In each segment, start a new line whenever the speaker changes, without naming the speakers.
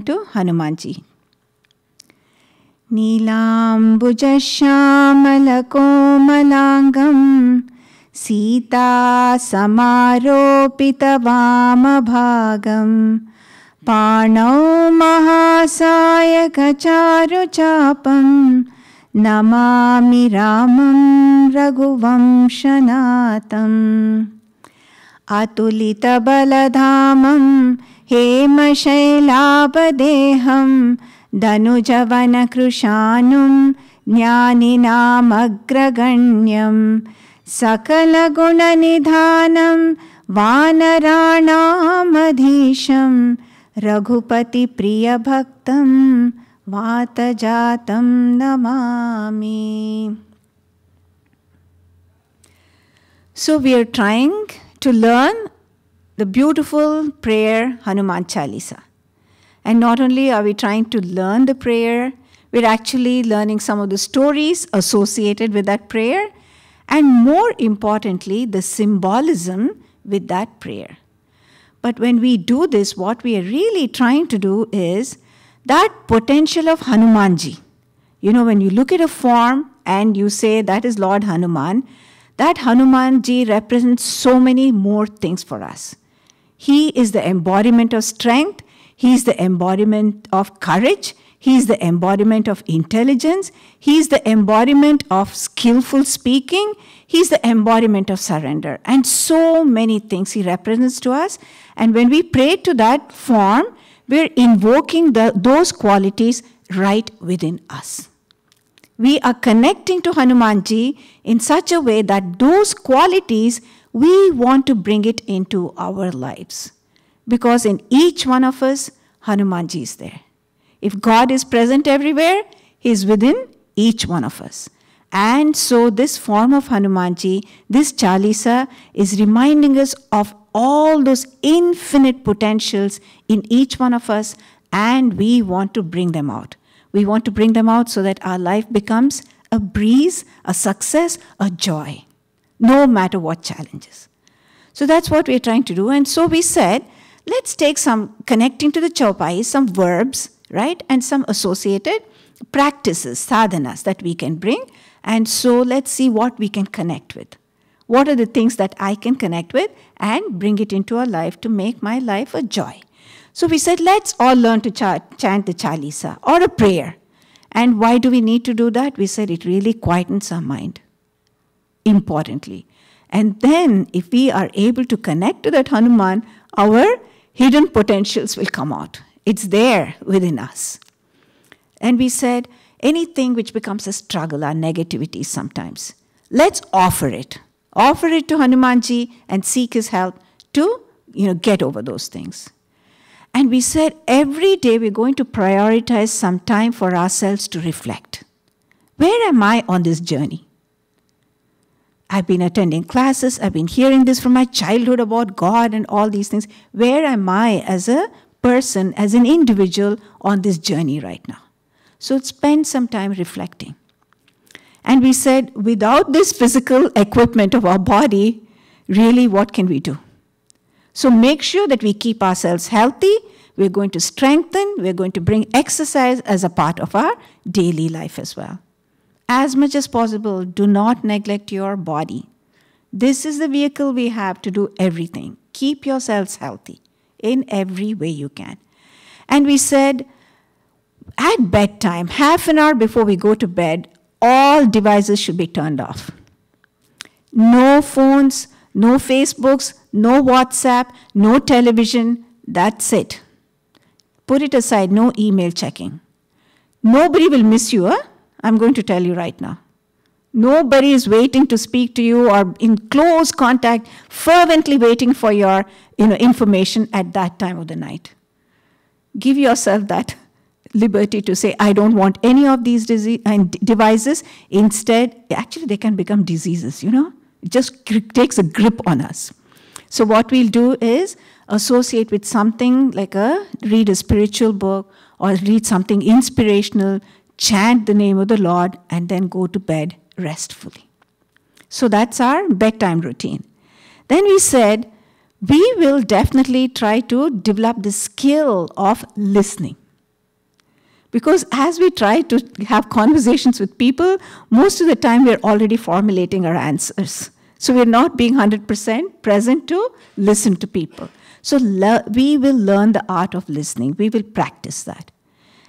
to Hanumanji. नीलाम्बुजश्यामलकोमलाङ्गं Sita समारोपितवामभागं पाणौ महासायकचारुचापं Namami रामं रघुवंशनाथम् अतुलितबलधामं हेमशैलापदेहं धनुजवनकृशानुं ज्ञानिनामग्रगण्यं सकलगुणनिधानं वानराणामधीशं रघुपतिप्रियभक्तं वातजातं Namami. So we are trying to learn the beautiful prayer Hanuman Chalisa. And not only are we trying to learn the prayer, we're actually learning some of the stories associated with that prayer, and more importantly, the symbolism with that prayer. But when we do this, what we are really trying to do is that potential of Hanumanji. You know, when you look at a form and you say that is Lord Hanuman, that Hanumanji represents so many more things for us. He is the embodiment of strength, he is the embodiment of courage, he is the embodiment of intelligence, he is the embodiment of skillful speaking, he is the embodiment of surrender. And so many things he represents to us. And when we pray to that form, we're invoking the, those qualities right within us. We are connecting to Hanumanji in such a way that those qualities we want to bring it into our lives. Because in each one of us, Hanumanji is there. If God is present everywhere, He is within each one of us. And so, this form of Hanumanji, this Chalisa, is reminding us of all those infinite potentials in each one of us, and we want to bring them out. We want to bring them out so that our life becomes a breeze, a success, a joy, no matter what challenges. So that's what we're trying to do. And so we said, let's take some connecting to the Chaupai, some verbs, right, and some associated practices, sadhanas that we can bring. And so let's see what we can connect with. What are the things that I can connect with and bring it into our life to make my life a joy? So we said, let's all learn to ch- chant the Chalisa or a prayer. And why do we need to do that? We said it really quietens our mind, importantly. And then, if we are able to connect to that Hanuman, our hidden potentials will come out. It's there within us. And we said, anything which becomes a struggle, our negativity sometimes, let's offer it. Offer it to Hanumanji and seek his help to you know, get over those things. And we said every day we're going to prioritize some time for ourselves to reflect. Where am I on this journey? I've been attending classes, I've been hearing this from my childhood about God and all these things. Where am I as a person, as an individual on this journey right now? So spend some time reflecting. And we said, without this physical equipment of our body, really, what can we do? So make sure that we keep ourselves healthy. We're going to strengthen, we're going to bring exercise as a part of our daily life as well. As much as possible, do not neglect your body. This is the vehicle we have to do everything. Keep yourselves healthy in every way you can. And we said, at bedtime, half an hour before we go to bed, all devices should be turned off. No phones, no Facebooks, no WhatsApp, no television. That's it. Put it aside, no email checking. Nobody will miss you, huh? I'm going to tell you right now. Nobody is waiting to speak to you or in close contact, fervently waiting for your you know, information at that time of the night. Give yourself that liberty to say, I don't want any of these uh, devices. Instead, actually, they can become diseases, you know? It just takes a grip on us. So, what we'll do is associate with something like a read a spiritual book or read something inspirational, chant the name of the Lord, and then go to bed restfully. So, that's our bedtime routine. Then we said we will definitely try to develop the skill of listening. Because as we try to have conversations with people, most of the time we're already formulating our answers. So we're not being 100% present to listen to people. So we will learn the art of listening. We will practice that.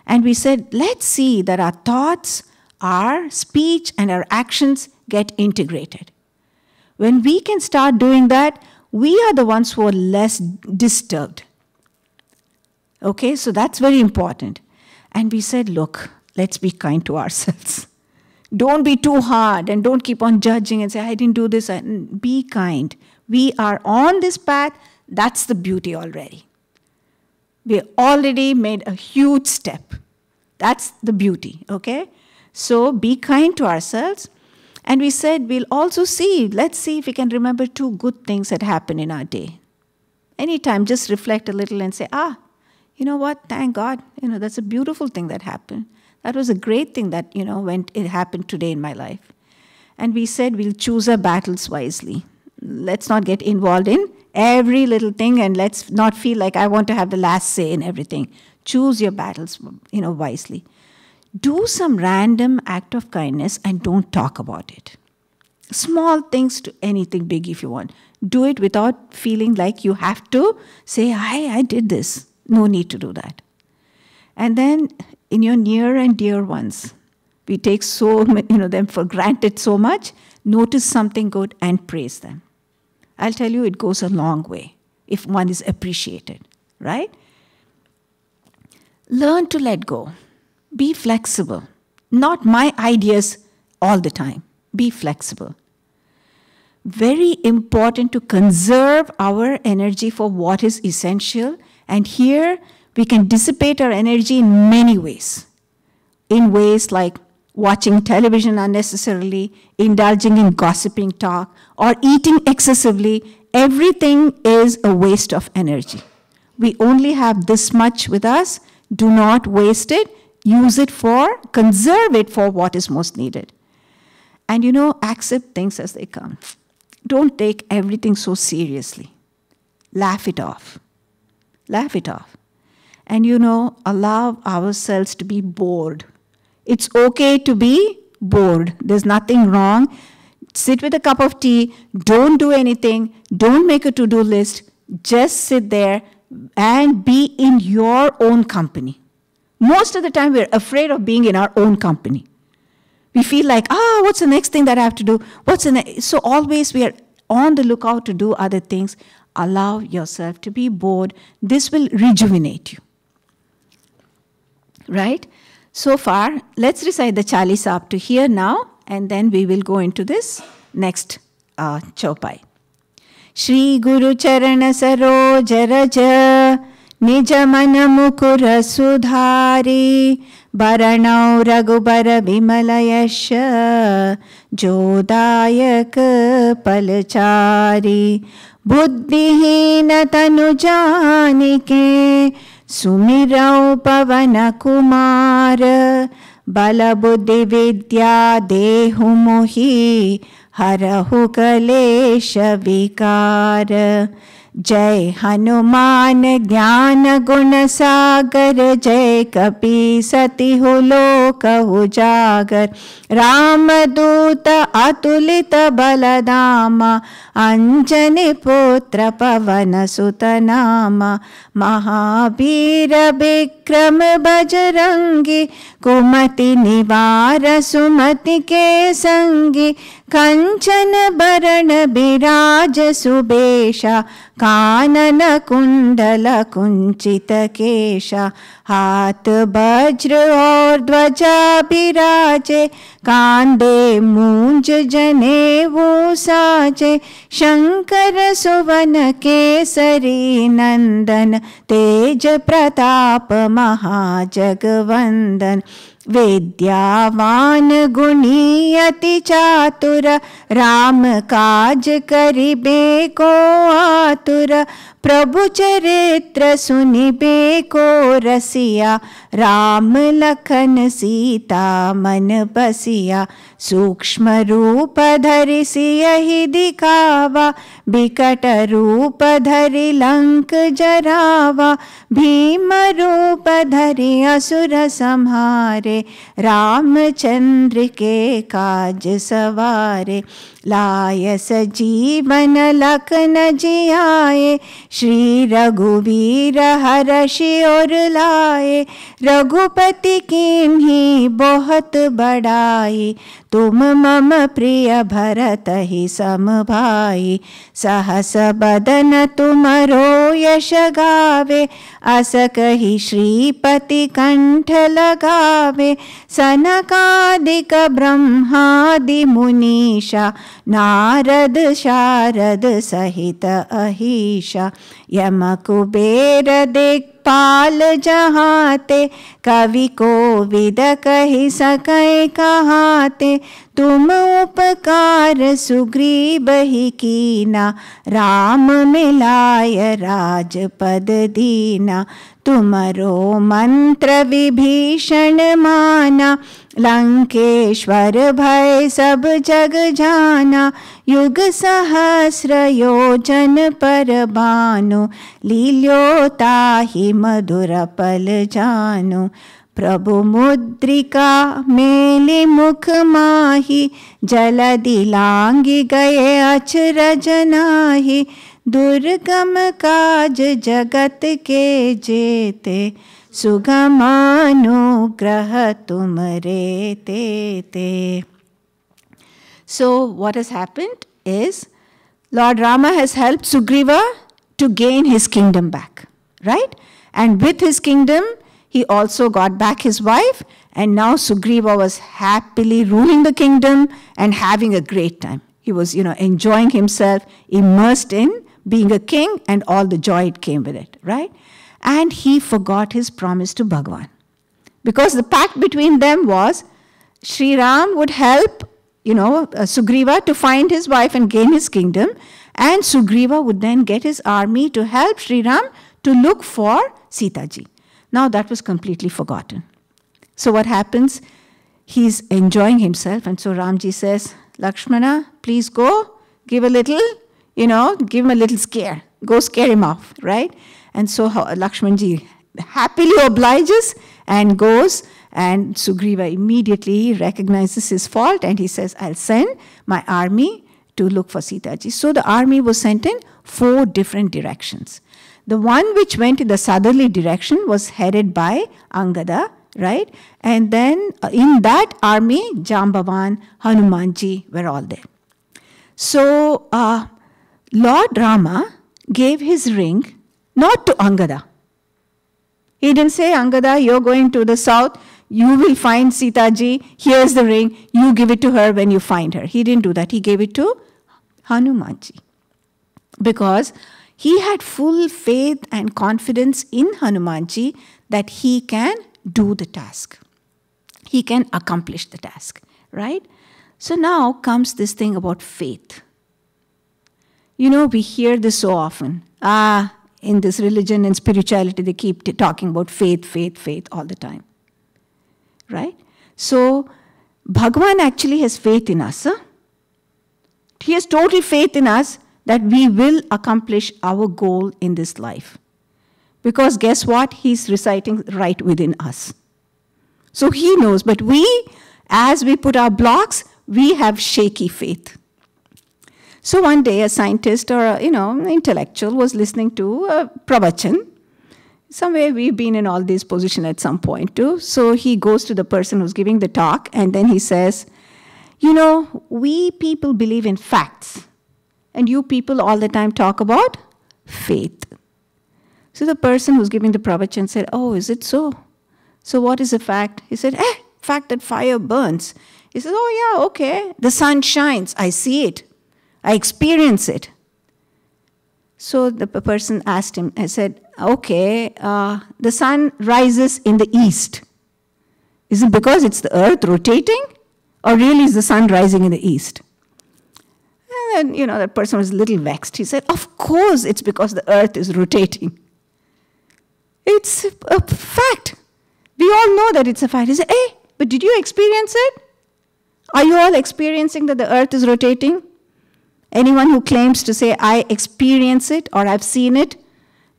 And we said, let's see that our thoughts, our speech, and our actions get integrated. When we can start doing that, we are the ones who are less disturbed. Okay, so that's very important. And we said, look, let's be kind to ourselves. Don't be too hard and don't keep on judging and say, I didn't do this. Be kind. We are on this path. That's the beauty already. We already made a huge step. That's the beauty, okay? So be kind to ourselves. And we said, we'll also see, let's see if we can remember two good things that happened in our day. Anytime, just reflect a little and say, ah, you know what? Thank God. You know, that's a beautiful thing that happened. That was a great thing that, you know, when it happened today in my life. And we said we'll choose our battles wisely. Let's not get involved in every little thing and let's not feel like I want to have the last say in everything. Choose your battles, you know, wisely. Do some random act of kindness and don't talk about it. Small things to anything big if you want. Do it without feeling like you have to say, I, I did this. No need to do that. And then in your near and dear ones, we take so you know them for granted so much. Notice something good and praise them. I'll tell you, it goes a long way if one is appreciated, right? Learn to let go. Be flexible. Not my ideas all the time. Be flexible. Very important to conserve our energy for what is essential and here we can dissipate our energy in many ways. In ways like watching television unnecessarily, indulging in gossiping talk, or eating excessively, everything is a waste of energy. We only have this much with us. Do not waste it. Use it for, conserve it for what is most needed. And you know, accept things as they come. Don't take everything so seriously. Laugh it off laugh it off. And you know, allow ourselves to be bored. It's okay to be bored. There's nothing wrong. Sit with a cup of tea, don't do anything, don't make a to do list, just sit there and be in your own company. Most of the time, we're afraid of being in our own company. We feel like, ah, oh, what's the next thing that I have to do? What's the next? So always we are on the lookout to do other things allow yourself to be bored. This will rejuvenate you. Right? So far, let's recite the Chalisa up to here now, and then we will go into this next uh, chopai. Shri Guru Charana Saroj Raja निज मन मुकुर सुधारी वरणौ रघुबर विमल यश जोदायक पलचारी बुद्धिहीन सुमिरौ पवनकुमार बलबुद्धिविद्या बलबुद्धि विद्या देहुमुही हरहु कलेशविकार विकार। जय हनुमान ज्ञान गुण सागर, जय कपि सतिहु उजागर। राम रामदूत अतुलित बलदामा अंजन पुत्र पवन सुतनामा। महावीर विक्रम बजरंगी, कुमति निवार सुमति के संगी। कञ्चन भरण विराज सुबेशा कानन कुण्डल कुञ्चित केशा हाथ वज्र और्ध्वजा बिराजे शङ्कर सुवन केसरि नन्दन तेज प्रताप महाजगवन्दन विद्यावान गुणी अति चातुर राम काज करिबे को आतुर। प्रभु चरित्र सुनिबे को रसिया, राम लखन सीता मन बसिया। सूक्ष्म रूप धरि सियहि दिखावा, बिकट रूप धरि लंक जरावा। भीम रूप धरि असुर संहारे, रामचंद्र के काज सवारे। लायस जीवन लखन जियाए श्री रघुवीर हर्षि और लाए। रघुपति किन्हीं बहुत बड़ाई तुम मम प्रिय भरत ही सम भाई सहस बदन तुमरो यश गावे अस कही श्रीपति कंठ लगावे। सनकादिक ब्रह्मादि मुनीषा, नारद शारद सहित अहिषा। यम कुबेर देख दिक्पाल जहाते कवि को विद कही सकै कहाते। तुम उपकार सुग्रीव ही कीना, राम मिलाय राजपद दीना। तुमरो मंत्र विभीषण माना, लंकेश्वर भय सब जग जाना। युग सहस्र योजन पर बानु लील्यो ताहि मधुर पल जानु। प्रभु मुद्रिका मेले मुख माही जल दिलांगी गए अचरज नाही। दुर्गम काज जगत के जेते, सुगमानुग्रह तुम रे ते। ते so what is happened is Lord Rama has help Sugriva to gain his kingdom back right and with his kingdom he also got back his wife, and now Sugriva was happily ruling the kingdom and having a great time. He was, you know, enjoying himself, immersed in being a king and all the joy it came with it, right? And he forgot his promise to Bhagwan. Because the pact between them was Sri Ram would help, you know, uh, Sugriva to find his wife and gain his kingdom, and Sugriva would then get his army to help Sri Ram to look for Sita ji. Now that was completely forgotten. So what happens? He's enjoying himself, and so Ramji says, Lakshmana, please go, give a little, you know, give him a little scare. Go scare him off, right? And so Lakshmanji happily obliges and goes, and Sugriva immediately recognizes his fault and he says, I'll send my army to look for Sita ji. So the army was sent in four different directions. The one which went in the southerly direction was headed by Angada, right? And then uh, in that army, Jambavan, Hanumanji were all there. So uh, Lord Rama gave his ring not to Angada. He didn't say, Angada, you're going to the south, you will find Sita ji, here's the ring, you give it to her when you find her. He didn't do that. He gave it to Hanumanji. Because he had full faith and confidence in Hanumanji that he can do the task. He can accomplish the task, right? So now comes this thing about faith. You know, we hear this so often. Ah, in this religion and spirituality, they keep talking about faith, faith, faith all the time. Right? So, Bhagwan actually has faith in us. Huh? He has total faith in us that we will accomplish our goal in this life. Because guess what? He's reciting right within us. So he knows, but we, as we put our blocks, we have shaky faith. So one day, a scientist or a, you know intellectual was listening to a pravachan. Somewhere we've been in all these positions at some point too. So he goes to the person who's giving the talk, and then he says, "You know, we people believe in facts, and you people all the time talk about faith." So the person who's giving the pravachan said, "Oh, is it so? So what is the fact?" He said, "Eh, fact that fire burns." He says, "Oh yeah, okay. The sun shines. I see it." I experience it. So the person asked him, I said, okay, uh, the sun rises in the east. Is it because it's the earth rotating? Or really is the sun rising in the east? And you know, that person was a little vexed. He said, Of course, it's because the earth is rotating. It's a fact. We all know that it's a fact. He said, Hey, but did you experience it? Are you all experiencing that the earth is rotating? Anyone who claims to say, I experience it or I've seen it,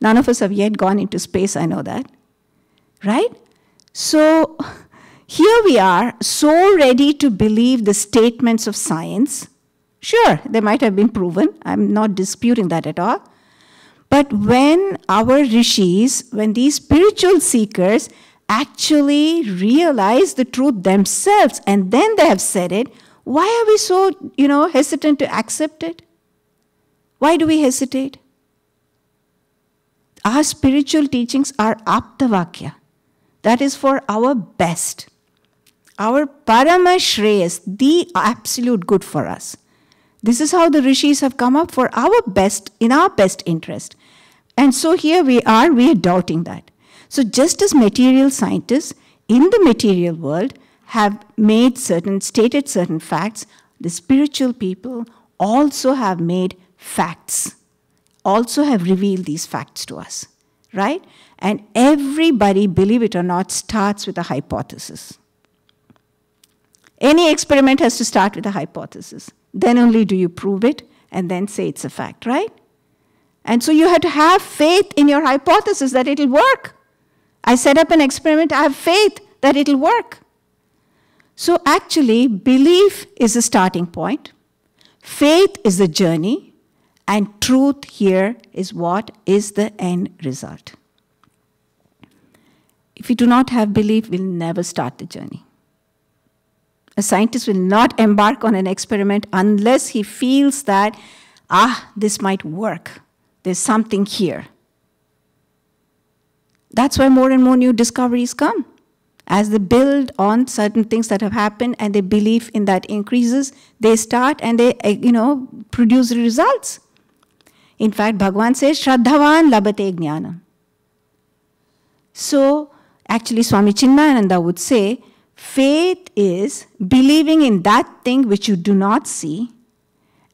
none of us have yet gone into space, I know that. Right? So here we are, so ready to believe the statements of science. Sure, they might have been proven. I'm not disputing that at all. But when our rishis, when these spiritual seekers actually realize the truth themselves and then they have said it, why are we so, you know, hesitant to accept it? Why do we hesitate? Our spiritual teachings are aptavakya. That is for our best. Our parama shreyas, the absolute good for us. This is how the rishis have come up for our best, in our best interest. And so here we are, we are doubting that. So just as material scientists in the material world have made certain, stated certain facts, the spiritual people also have made facts, also have revealed these facts to us, right? And everybody, believe it or not, starts with a hypothesis. Any experiment has to start with a hypothesis. Then only do you prove it and then say it's a fact, right? And so you have to have faith in your hypothesis that it'll work. I set up an experiment, I have faith that it'll work. So, actually, belief is the starting point, faith is the journey, and truth here is what is the end result. If we do not have belief, we'll never start the journey. A scientist will not embark on an experiment unless he feels that, ah, this might work. There's something here. That's why more and more new discoveries come as they build on certain things that have happened and their belief in that increases, they start and they, eh, you know, produce results. In fact, Bhagavan says, Shraddhavan labhate jnanam. So, actually, Swami Chinmayananda would say, faith is believing in that thing which you do not see,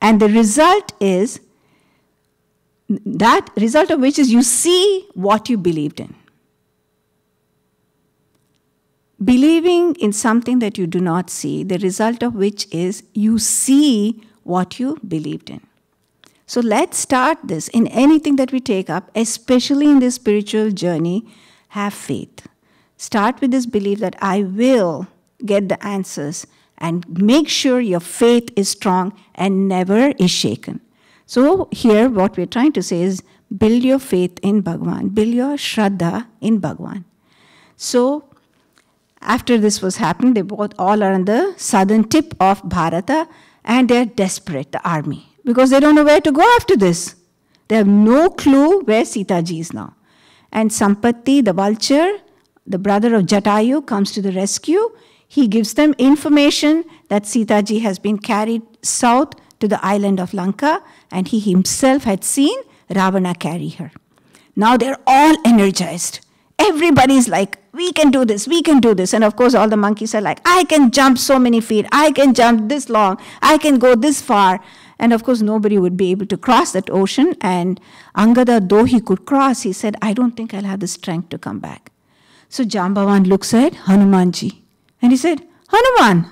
and the result is that result of which is you see what you believed in. Believing in something that you do not see, the result of which is you see what you believed in. So let's start this in anything that we take up, especially in this spiritual journey. Have faith. Start with this belief that I will get the answers and make sure your faith is strong and never is shaken. So, here what we're trying to say is build your faith in Bhagwan, build your Shraddha in Bhagwan. So, after this was happening, they both all are on the southern tip of Bharata and they're desperate, the army, because they don't know where to go after this. They have no clue where Sitaji is now. And Sampati, the vulture, the brother of Jatayu, comes to the rescue. He gives them information that Sitaji has been carried south to the island of Lanka, and he himself had seen Ravana carry her. Now they're all energized. Everybody's like, we can do this, we can do this. And of course, all the monkeys are like, I can jump so many feet, I can jump this long, I can go this far. And of course, nobody would be able to cross that ocean. And Angada, though he could cross, he said, I don't think I'll have the strength to come back. So Jambavan looks at Hanumanji and he said, Hanuman,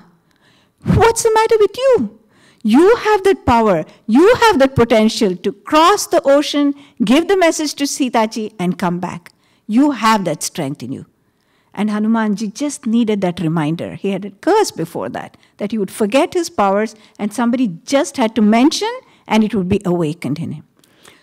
what's the matter with you? You have that power, you have that potential to cross the ocean, give the message to Sitaji, and come back. You have that strength in you. And Hanumanji just needed that reminder. He had a curse before that, that he would forget his powers, and somebody just had to mention, and it would be awakened in him.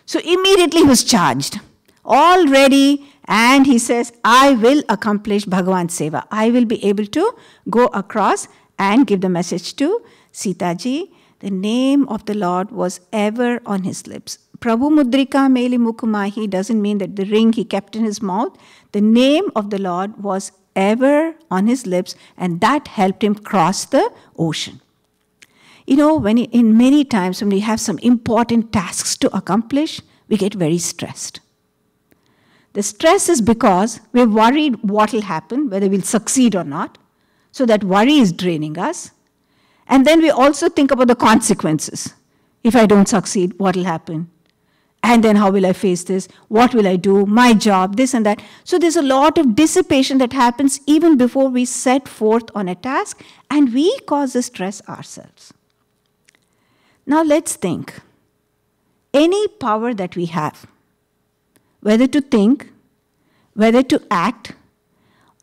So immediately he was charged, all ready, and he says, I will accomplish Bhagavan Seva. I will be able to go across and give the message to Sitaji. The name of the Lord was ever on his lips. Prabhu Mudrika Meli Mukumahi doesn't mean that the ring he kept in his mouth. The name of the Lord was ever on his lips, and that helped him cross the ocean. You know, when in many times when we have some important tasks to accomplish, we get very stressed. The stress is because we're worried what will happen, whether we'll succeed or not. So that worry is draining us. And then we also think about the consequences. If I don't succeed, what will happen? And then how will I face this? What will I do? My job, this and that. So there's a lot of dissipation that happens even before we set forth on a task, and we cause the stress ourselves. Now let's think. Any power that we have, whether to think, whether to act,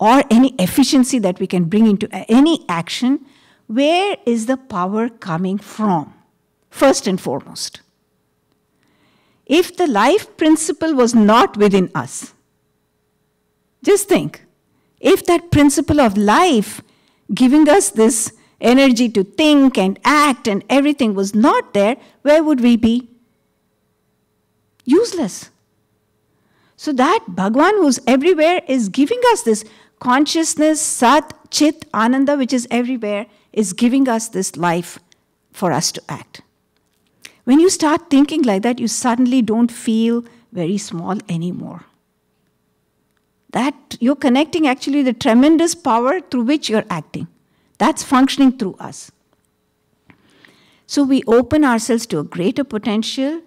or any efficiency that we can bring into any action, where is the power coming from? First and foremost. If the life principle was not within us, just think if that principle of life giving us this energy to think and act and everything was not there, where would we be? Useless. So that Bhagwan who's everywhere is giving us this consciousness, Sat, Chit, Ananda, which is everywhere, is giving us this life for us to act. When you start thinking like that, you suddenly don't feel very small anymore. That you're connecting actually the tremendous power through which you're acting. That's functioning through us. So we open ourselves to a greater potential.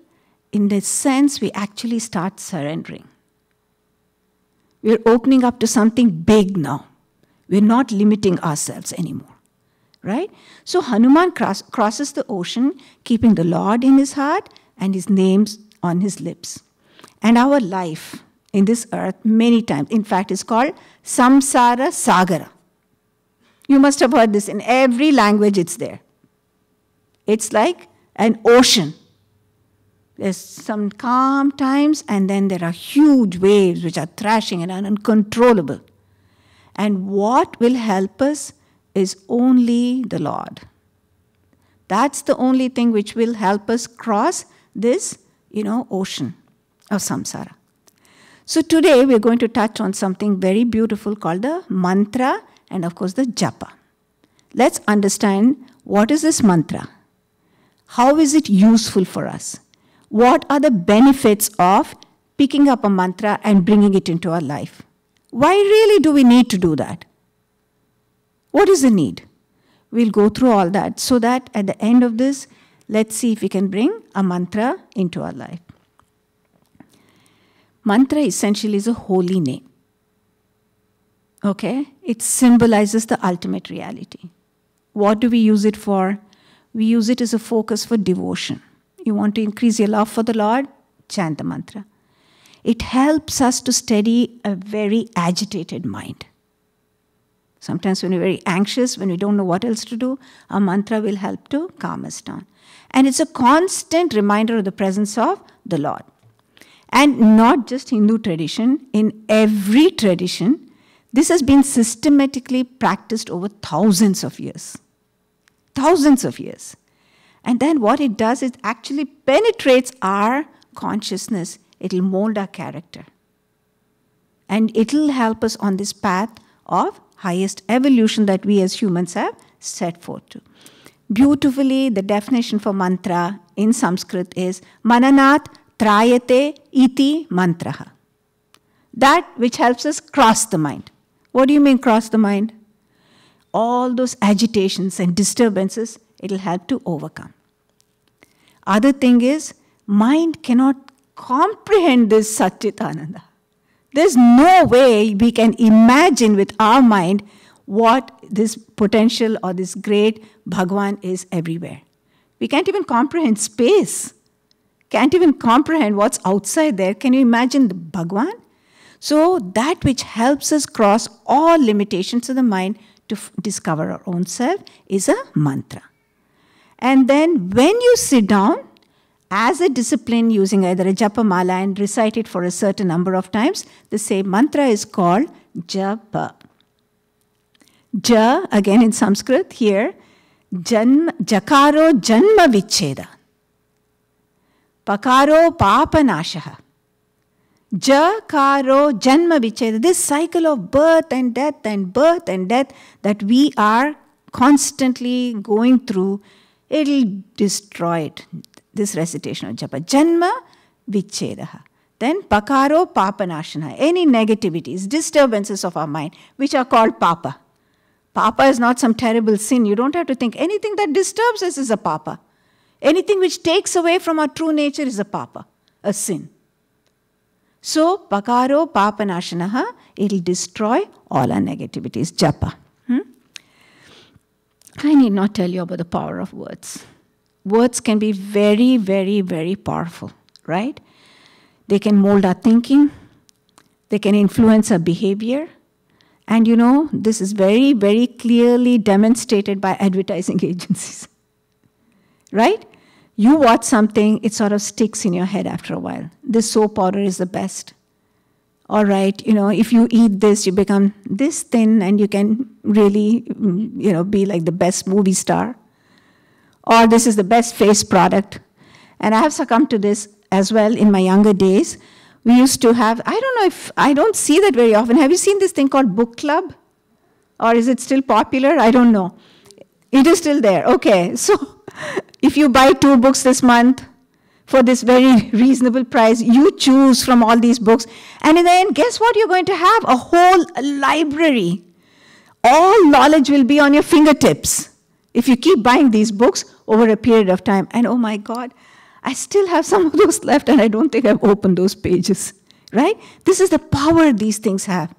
In this sense, we actually start surrendering. We're opening up to something big now. We're not limiting ourselves anymore right? So Hanuman cross, crosses the ocean, keeping the Lord in his heart and his names on his lips. And our life in this earth, many times, in fact, is called Samsara Sagara. You must have heard this in every language, it's there. It's like an ocean. There's some calm times, and then there are huge waves which are thrashing and are uncontrollable. And what will help us is only the Lord. That's the only thing which will help us cross this, you know, ocean of samsara. So today we're going to touch on something very beautiful called the mantra and of course the japa. Let's understand what is this mantra? How is it useful for us? What are the benefits of picking up a mantra and bringing it into our life? Why really do we need to do that? What is the need? We'll go through all that so that at the end of this, let's see if we can bring a mantra into our life. Mantra essentially is a holy name. Okay? It symbolizes the ultimate reality. What do we use it for? We use it as a focus for devotion. You want to increase your love for the Lord? Chant the mantra. It helps us to steady a very agitated mind. Sometimes, when we're very anxious, when we don't know what else to do, a mantra will help to calm us down. And it's a constant reminder of the presence of the Lord. And not just Hindu tradition, in every tradition, this has been systematically practiced over thousands of years. Thousands of years. And then what it does is actually penetrates our consciousness, it'll mold our character. And it'll help us on this path of highest evolution that we as humans have set forth to. Beautifully, the definition for mantra in Sanskrit is mananat trayate iti mantraha. That which helps us cross the mind. What do you mean cross the mind? All those agitations and disturbances, it'll help to overcome. Other thing is, mind cannot comprehend this Satchitananda. There's no way we can imagine with our mind what this potential or this great Bhagwan is everywhere. We can't even comprehend space, can't even comprehend what's outside there. Can you imagine the Bhagwan? So, that which helps us cross all limitations of the mind to discover our own self is a mantra. And then, when you sit down, as a discipline using either a japa mala and recite it for a certain number of times, the same mantra is called japa. Ja, again in Sanskrit, here, janma, jakaro janma vicheda. Pakaro papanashaha. Jakaro janma vicheda. This cycle of birth and death and birth and death that we are constantly going through, it'll destroy it this recitation of japa. Janma vichedaha. Then pakaro papanashana. Any negativities, disturbances of our mind, which are called papa. Papa is not some terrible sin. You don't have to think anything that disturbs us is a papa. Anything which takes away from our true nature is a papa, a sin. So, pakaro papanashanaha, it'll destroy all our negativities. Japa. I need not tell you about the power of words. Words can be very, very, very powerful, right? They can mold our thinking, they can influence our behavior. And you know, this is very, very clearly demonstrated by advertising agencies. right? You watch something, it sort of sticks in your head after a while. This soap powder is the best. All right, you know, if you eat this, you become this thin and you can really, you know, be like the best movie star. Or this is the best face product. And I have succumbed to this as well in my younger days. We used to have, I don't know if, I don't see that very often. Have you seen this thing called book club? Or is it still popular? I don't know. It is still there. Okay, so if you buy two books this month for this very reasonable price, you choose from all these books. And in the end, guess what you're going to have? A whole library. All knowledge will be on your fingertips if you keep buying these books over a period of time. And oh my God, I still have some of those left, and I don't think I've opened those pages. Right? This is the power these things have.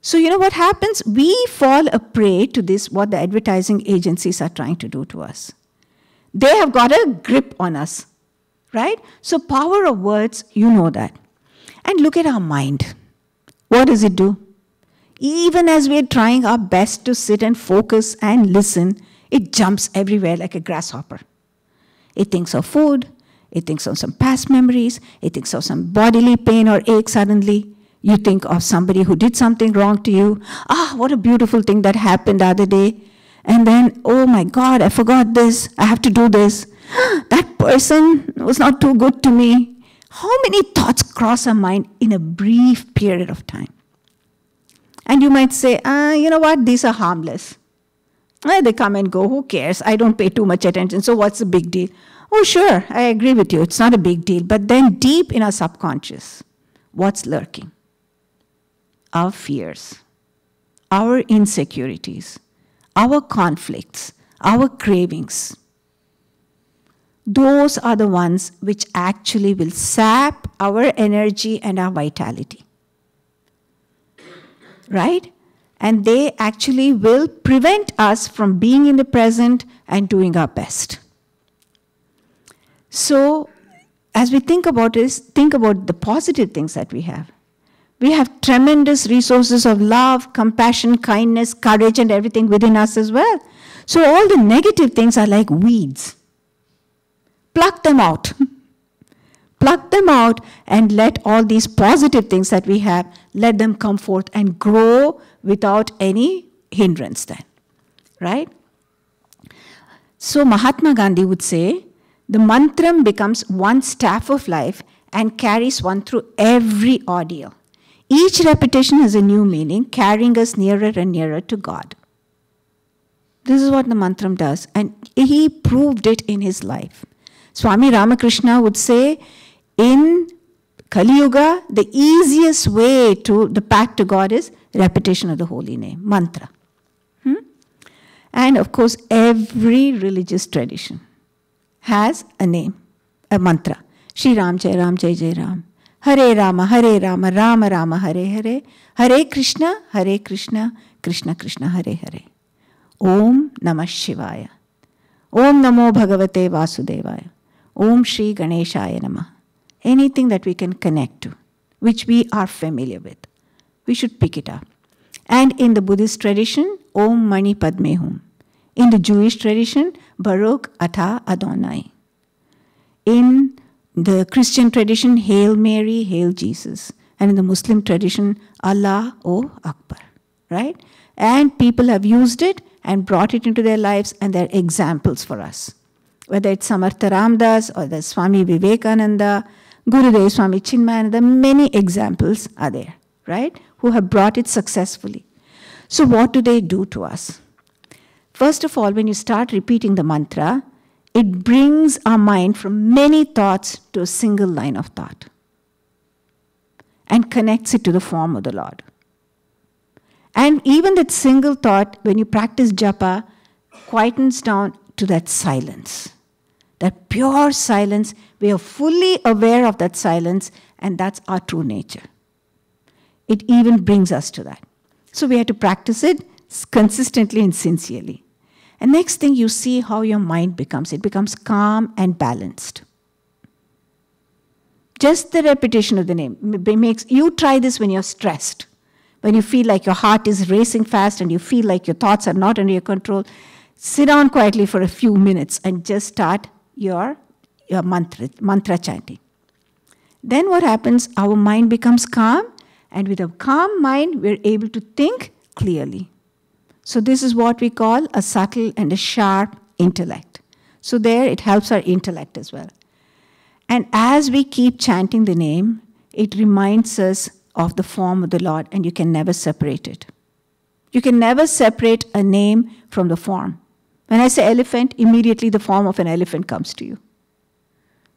So, you know what happens? We fall a prey to this, what the advertising agencies are trying to do to us. They have got a grip on us, right? So, power of words, you know that. And look at our mind. What does it do? Even as we're trying our best to sit and focus and listen, it jumps everywhere like a grasshopper. It thinks of food, it thinks of some past memories, it thinks of some bodily pain or ache suddenly. You think of somebody who did something wrong to you. Ah, what a beautiful thing that happened the other day. And then, oh my God, I forgot this. I have to do this. That person was not too good to me. How many thoughts cross our mind in a brief period of time? And you might say, ah, you know what, these are harmless. Eh, they come and go, who cares? I don't pay too much attention, so what's the big deal? Oh, sure, I agree with you, it's not a big deal. But then, deep in our subconscious, what's lurking? Our fears, our insecurities, our conflicts, our cravings. Those are the ones which actually will sap our energy and our vitality. Right? And they actually will prevent us from being in the present and doing our best. So, as we think about this, think about the positive things that we have. We have tremendous resources of love, compassion, kindness, courage, and everything within us as well. So all the negative things are like weeds. Pluck them out. Pluck them out and let all these positive things that we have, let them come forth and grow without any hindrance then. Right? So Mahatma Gandhi would say, the mantram becomes one staff of life and carries one through every ordeal. Each repetition has a new meaning, carrying us nearer and nearer to God. This is what the mantram does, and he proved it in his life. Swami Ramakrishna would say, in Kali Yuga, the easiest way to the path to God is repetition of the holy name, mantra. Hmm? And of course, every religious tradition has a name, a mantra. Shri Ram Jai Ram Jai Jai Ram. Hare Rama, Hare Rama, Rama Rama, Hare Hare, Hare Krishna, Hare Krishna, Krishna Krishna, Hare Hare. Om Namah Shivaya. Om Namo Bhagavate Vasudevaya. Om Shri Ganeshaya Namah. Anything that we can connect to, which we are familiar with, we should pick it up. And in the Buddhist tradition, Om Mani Padme Hum. In the Jewish tradition, Baruch Atah Adonai. In the Christian tradition, Hail Mary, Hail Jesus. And in the Muslim tradition, Allah, O Akbar. Right? And people have used it and brought it into their lives, and they're examples for us. Whether it's Samartha Ramdas or the Swami Vivekananda, Gurudev Swami Chinmayananda, many examples are there, right? Who have brought it successfully. So, what do they do to us? First of all, when you start repeating the mantra, it brings our mind from many thoughts to a single line of thought and connects it to the form of the Lord. And even that single thought, when you practice japa, quietens down to that silence. That pure silence. We are fully aware of that silence, and that's our true nature. It even brings us to that. So we have to practice it consistently and sincerely. And next thing, you see how your mind becomes. It becomes calm and balanced. Just the repetition of the name makes you try this when you're stressed, when you feel like your heart is racing fast and you feel like your thoughts are not under your control. Sit down quietly for a few minutes and just start your, your mantra, mantra chanting. Then what happens? Our mind becomes calm, and with a calm mind, we're able to think clearly. So, this is what we call a subtle and a sharp intellect. So, there it helps our intellect as well. And as we keep chanting the name, it reminds us of the form of the Lord, and you can never separate it. You can never separate a name from the form. When I say elephant, immediately the form of an elephant comes to you.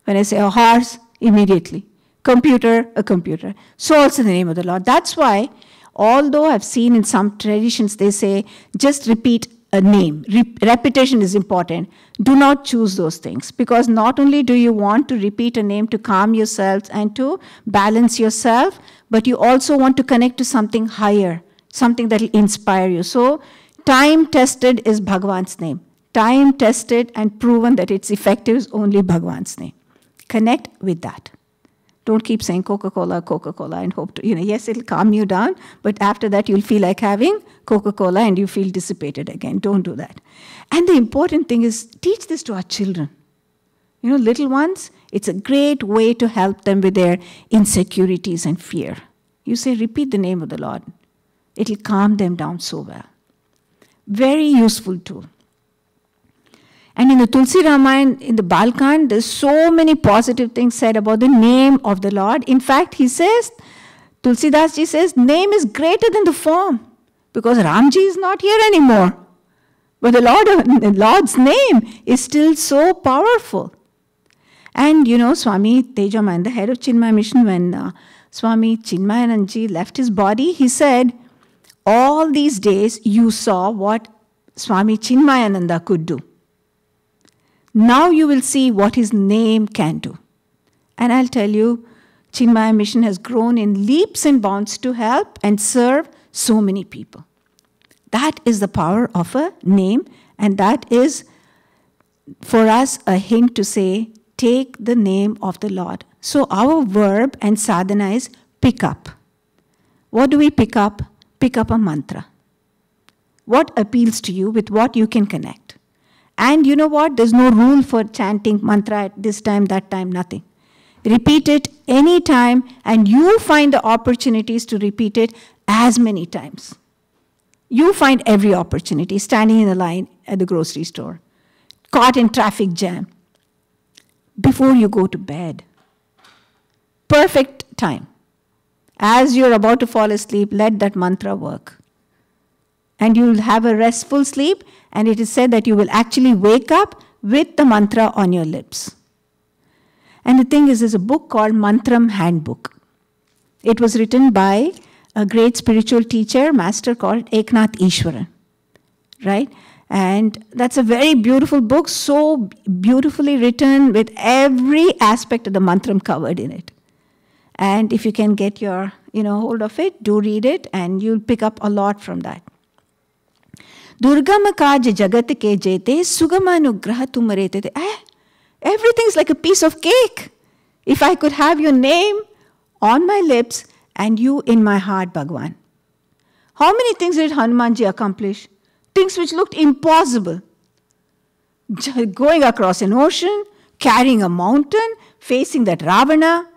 When I say a horse, immediately. Computer, a computer. So also the name of the Lord. That's why, although I've seen in some traditions they say just repeat a name. Re- repetition is important. Do not choose those things because not only do you want to repeat a name to calm yourself and to balance yourself, but you also want to connect to something higher, something that will inspire you. So, time tested is Bhagwan's name. Time tested and proven that it's effective is only Bhagwan's name. Connect with that. Don't keep saying Coca Cola, Coca Cola, and hope to, you know, yes, it'll calm you down, but after that, you'll feel like having Coca Cola and you feel dissipated again. Don't do that. And the important thing is teach this to our children. You know, little ones, it's a great way to help them with their insecurities and fear. You say, repeat the name of the Lord, it'll calm them down so well. Very useful tool. And in the Tulsi Ramayana, in the Balkand, there's so many positive things said about the name of the Lord. In fact, he says, Tulsidas ji says, name is greater than the form because Ramji is not here anymore. But the, Lord, the Lord's name is still so powerful. And you know, Swami Tejaman, the head of Chinmaya Mission, when uh, Swami Chinmayanandji left his body, he said, All these days you saw what Swami Chinmayananda could do. Now you will see what his name can do. And I'll tell you, Chinmaya Mission has grown in leaps and bounds to help and serve so many people. That is the power of a name, and that is for us a hint to say, take the name of the Lord. So our verb and sadhana is pick up. What do we pick up? Pick up a mantra. What appeals to you with what you can connect? And you know what? There's no rule for chanting mantra at this time, that time, nothing. Repeat it any time, and you find the opportunities to repeat it as many times. You find every opportunity standing in a line at the grocery store, caught in traffic jam, before you go to bed. Perfect time. As you're about to fall asleep, let that mantra work. And you'll have a restful sleep and it is said that you will actually wake up with the mantra on your lips. And the thing is, there's a book called Mantram Handbook. It was written by a great spiritual teacher, master called Eknath Easwaran. Right? And that's a very beautiful book, so beautifully written with every aspect of the mantram covered in it. And if you can get your you know hold of it, do read it, and you'll pick up a lot from that. Durgama kaj jagat ke jete sugamanugraha tumarete. Eh, everything's like a piece of cake. If I could have your name on my lips and you in my heart, Bhagwan. How many things did Hanumanji accomplish? Things which looked impossible. Going across an ocean, carrying a mountain, facing that Ravana,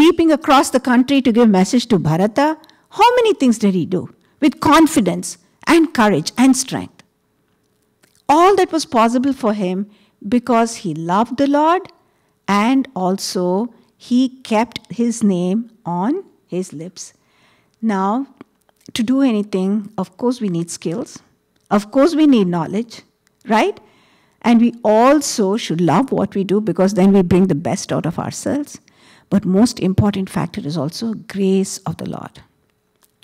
leaping across the country to give message to bharata how many things did he do with confidence and courage and strength. All that was possible for him because he loved the Lord and also he kept his name on his lips. Now, to do anything, of course, we need skills. Of course, we need knowledge, right? And we also should love what we do because then we bring the best out of ourselves. But most important factor is also grace of the Lord.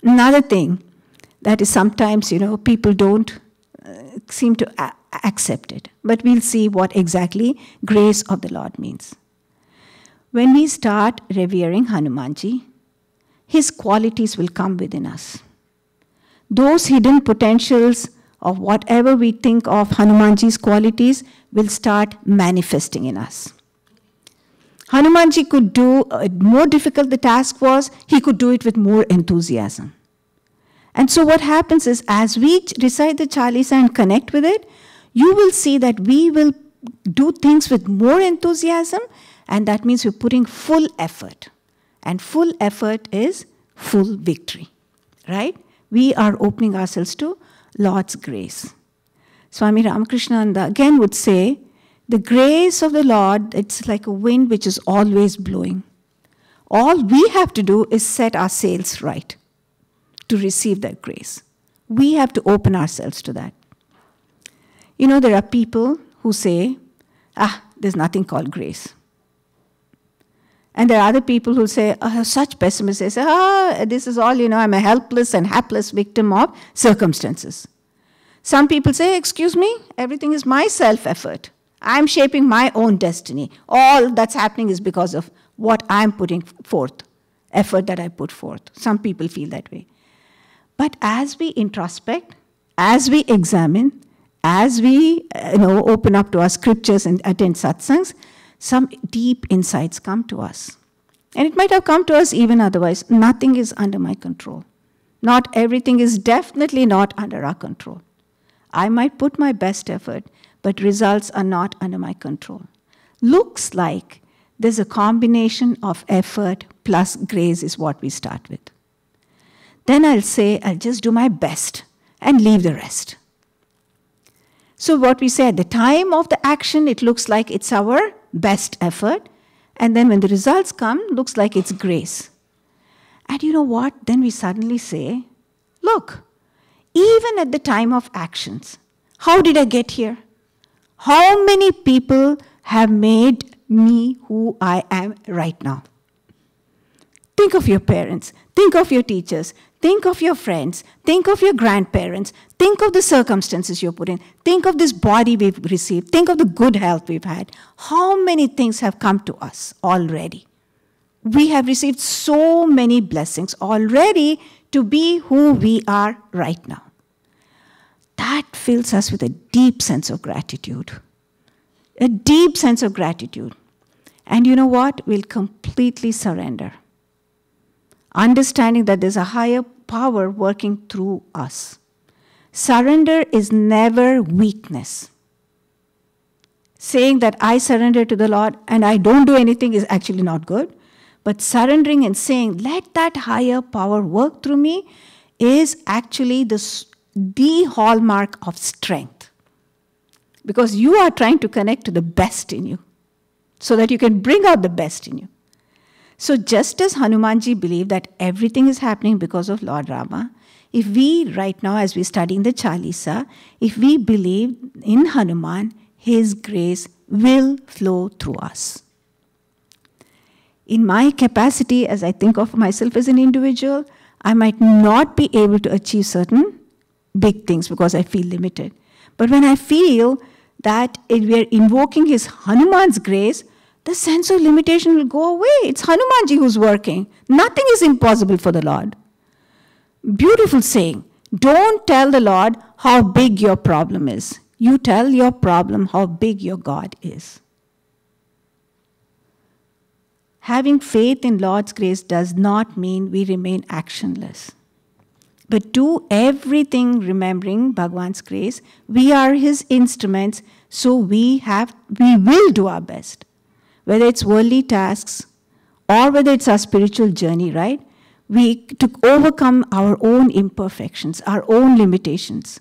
Another thing that is sometimes, you know, people don't uh, seem to accept it. But we'll see what exactly grace of the Lord means. When we start revering Hanumanji, his qualities will come within us. Those hidden potentials of whatever we think of Hanumanji's qualities will start manifesting in us. Hanumanji could do, uh, more difficult the task was, he could do it with more enthusiasm. And so, what happens is, as we recite the Chalisa and connect with it, you will see that we will do things with more enthusiasm, and that means we're putting full effort. And full effort is full victory, right? We are opening ourselves to Lord's grace. Swami Ramakrishnananda again would say, the grace of the Lord, it's like a wind which is always blowing. All we have to do is set our sails right to receive that grace. We have to open ourselves to that. You know, there are people who say, ah, there's nothing called grace. And there are other people who say, oh, such pessimists, they say, ah, this is all, you know, I'm a helpless and hapless victim of circumstances. Some people say, excuse me, everything is my self effort. I'm shaping my own destiny. All that's happening is because of what I'm putting forth, effort that I put forth. Some people feel that way. But as we introspect, as we examine, as we uh, you know, open up to our scriptures and attend satsangs, some deep insights come to us. And it might have come to us even otherwise. Nothing is under my control. Not everything is definitely not under our control. I might put my best effort, but results are not under my control. Looks like there's a combination of effort plus grace is what we start with. Then I'll say, I'll just do my best and leave the rest. So, what we say at the time of the action, it looks like it's our best effort. And then when the results come, looks like it's grace. And you know what? Then we suddenly say, look, even at the time of actions, how did I get here? How many people have made me who I am right now? Think of your parents, think of your teachers, think of your friends, think of your grandparents, think of the circumstances you're put in, think of this body we've received, think of the good health we've had. How many things have come to us already? We have received so many blessings already to be who we are right now that fills us with a deep sense of gratitude. A deep sense of gratitude. And you know what? We'll completely surrender. Understanding that there's a higher power working through us. Surrender is never weakness. Saying that I surrender to the Lord and I don't do anything is actually not good. But surrendering and saying, let that higher power work through me is actually the the hallmark of strength. Because you are trying to connect to the best in you so that you can bring out the best in you. So, just as Hanumanji believed that everything is happening because of Lord Rama, if we, right now, as we're studying the Chalisa, if we believe in Hanuman, his grace will flow through us. In my capacity, as I think of myself as an individual, I might not be able to achieve certain big things because I feel limited. But when I feel that we are invoking his Hanuman's grace, the sense of limitation will go away. It's Hanumanji who's working. Nothing is impossible for the Lord. Beautiful saying. Don't tell the Lord how big your problem is. You tell your problem how big your God is. Having faith in Lord's grace does not mean we remain actionless but do everything remembering Bhagwan's grace. We are his instruments, so we have we will do our best. Whether it's worldly tasks or whether it's our spiritual journey, right? We to overcome our own imperfections, our own limitations,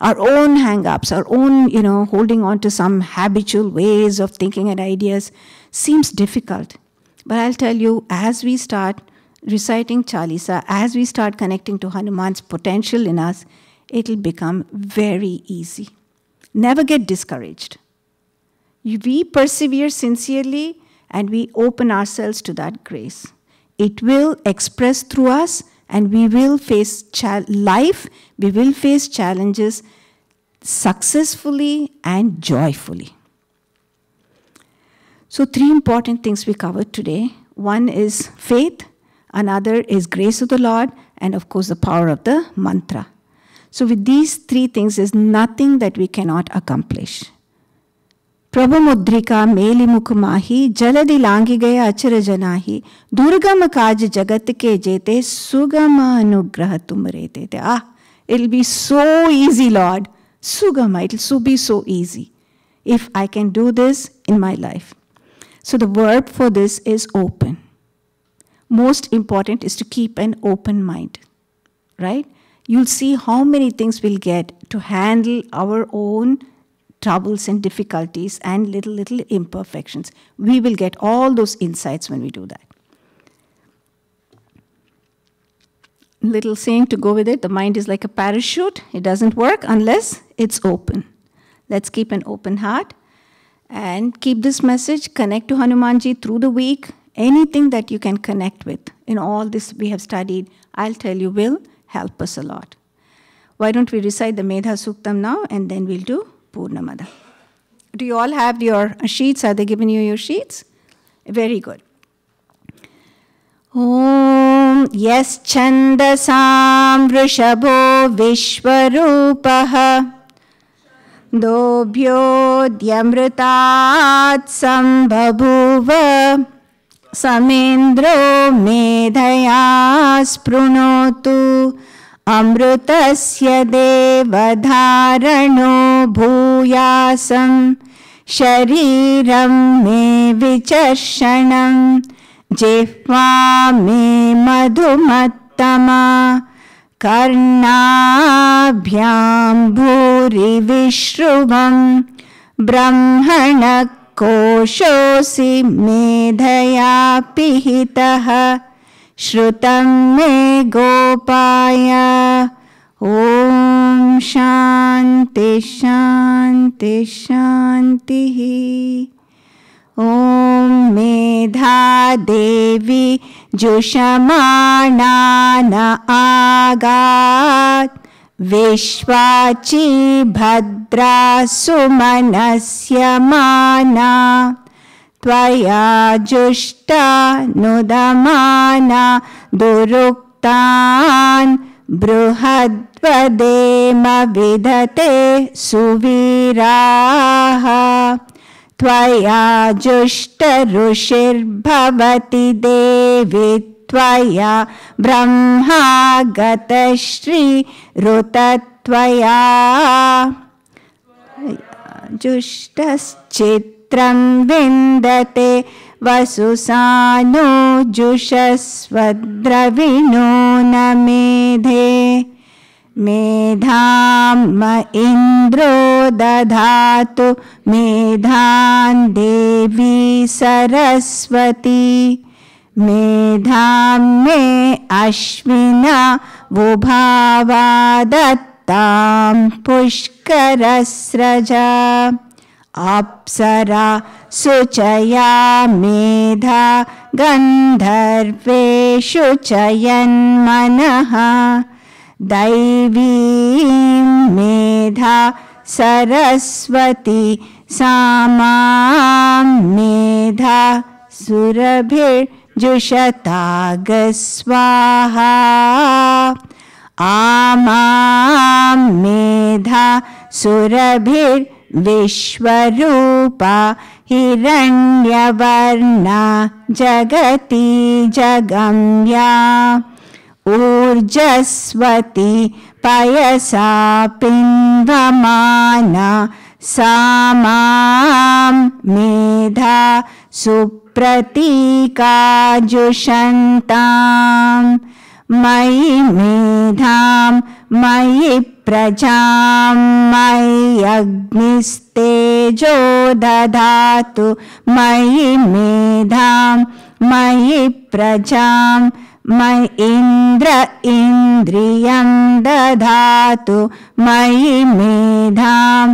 our own hang-ups, our own, you know, holding on to some habitual ways of thinking and ideas seems difficult. But I'll tell you, as we start reciting Chalisa, as we start connecting to Hanuman's potential in us, it'll become very easy. Never get discouraged. We persevere sincerely and we open ourselves to that grace. It will express through us and we will face life, we will face challenges successfully and joyfully. So, three important things we covered today one is faith, another is grace of the lord and of course the power of the mantra. So with these three things there's nothing that we cannot accomplish. Prabhu mudrika meli mukmahi jaladi langi langigaya acharajanahi Durga kaaj jagat ke jete sugama anugrah tumre dete ah it'll be so easy lord. Sugama it'll so be so easy if i can do this in my life. So the verb for this is open most important is to keep an open mind right you'll see how many things we'll get to handle our own troubles and difficulties and little, little imperfections. We will get all those insights when we do that. Little saying to go with it the mind is like a parachute, it doesn't work unless it's open. Let's keep an open heart and keep this message, connect to Hanumanji through the week. Anything that you can connect with in all this we have studied, I'll tell you, will help us a lot. Why don't we recite the Medha Suktam now and then we'll do Purnamada. Do you all have your sheets? Are they giving you your sheets? Very good. ॐ यश्छन्दसां वृषभो विश्वरूपः दोभ्योऽद्यमृतात् सम्बभूव समेन्द्रो मेधया स्पृणोतु। अमृतस्य देवधारणो भूयासं। शरीरं मे विचर्षणं। जिह्वा मे मधुमत्तमा। कर्णाभ्यां भूरिविश्रुवं ब्रह्मणकोशोऽसि मेधया पिहितः। श्रुतं मे गोपाय। ॐ शान्ति शान्ति शान्तिः। ॐ मेधा देवी जुषमाणान आगात्। विश्वाची भद्रा सुमनस्य माना त्वया जुष्टा नुदमाना दुरुक्तान् बृहद्वदेम विदते सुवीराः। त्वया जुष्टऋषिर्भवति देवि त्वया ब्रह्मा गतश्रीरुतत्वया जुष्टश्चित्रं विन्दते वसुसानो जुषस्वद्रविणो न मेधे। मेधां म इन्द्रो दधातु मेधां देवी सरस्वती। मेधां मे अश्विना वुभावा दत्तां पुष्करस्रजा। अप्सरा सुचया मेधा गन्धर्वेषु चयन्मनः। दैवीं मेधा सरस्वती सा माँ मेधा सुरभिर्जुषतागस्वाहा आमां मेधा सुरभिर्विश्वरूपा हिरण्यवर्णा जगति जगम्या। ऊर्जस्वती पयसा पिन्वमाना सा माँ मेधा सुप्रतीकाजुषन्ताम् मयि मेधां मयि प्रजां मयि अग्निस्तेजो दधातु मयि मेधां मयि प्रजां मयि इन्द्र इन्द्रियं दधातु मयि मेधां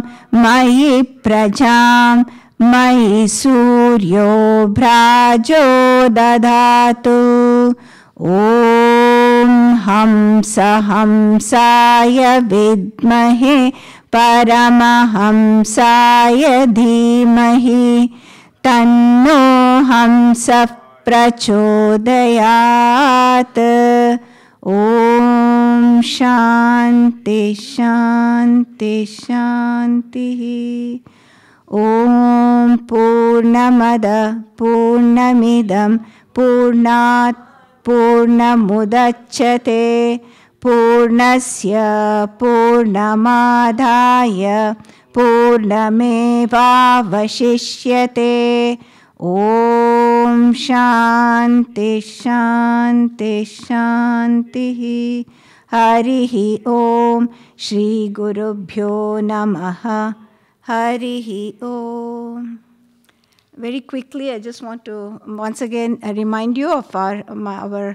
मयि प्रजां मयि सूर्यो भ्राजो दधातु। ॐ हंस हंसाय विद्महे परमहंसाय धीमहि। तन्नो हंसः प्रचोदयात्। ॐ शान्ति शान्ति शान्तिः ॐ पूर्णमद पूर्णमिदं पूर्णात् पूर्णमुदच्छते पूर्णस्य पूर्णमादाय पूर्णमेवावशिष्यते। ॐ शान्ति शान्ति शान्तिः। हरिः ॐ श्रीगुरुभ्यो नमः Harihi Om. Very quickly, I just want to once again remind you of our, our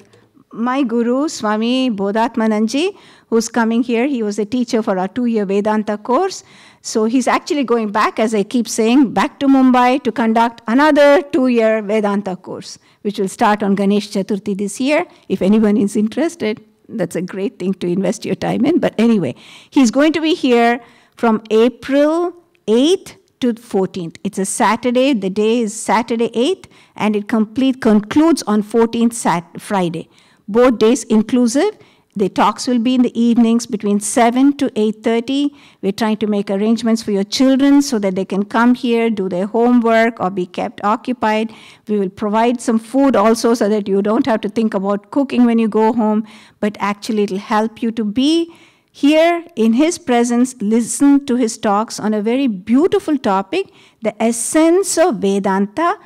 my guru, Swami Bodhatmananji, who's coming here. He was a teacher for our two-year Vedanta course. So he's actually going back, as I keep saying, back to Mumbai to conduct another two-year Vedanta course, which will start on Ganesh Chaturthi this year. If anyone is interested, that's a great thing to invest your time in. But anyway, he's going to be here from April 8th to 14th. It's a Saturday. The day is Saturday 8th, and it complete concludes on 14th Sat- Friday. Both days inclusive. The talks will be in the evenings between 7 to 8:30. We're trying to make arrangements for your children so that they can come here, do their homework, or be kept occupied. We will provide some food also so that you don't have to think about cooking when you go home, but actually it'll help you to be here in his presence, listen to his talks on a very beautiful topic, the essence of Vedanta.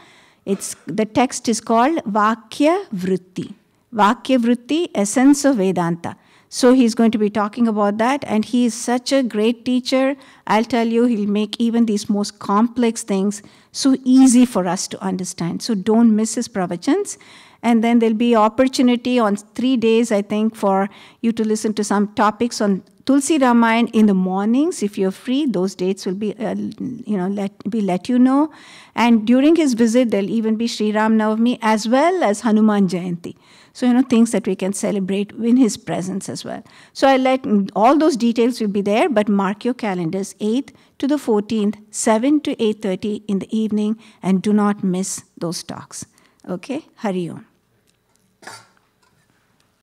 It's, the text is called Vakya Vritti. Vakya Vritti, essence of Vedanta. So he's going to be talking about that, and he is such a great teacher. I'll tell you, he'll make even these most complex things so easy for us to understand. So don't miss his pravachans and then there'll be opportunity on three days i think for you to listen to some topics on tulsi Ramayan in the mornings. If you're free those dates will be uh, you know let be let you know. And during his visit there'll even be sri ram navami as well as hanuman jayanti. So you know things that we can celebrate in his presence as well. So i let all those details will be there but mark your calendars 8th to the 14th 7 to 8.30 in the evening and do not miss those talks okay? Hari om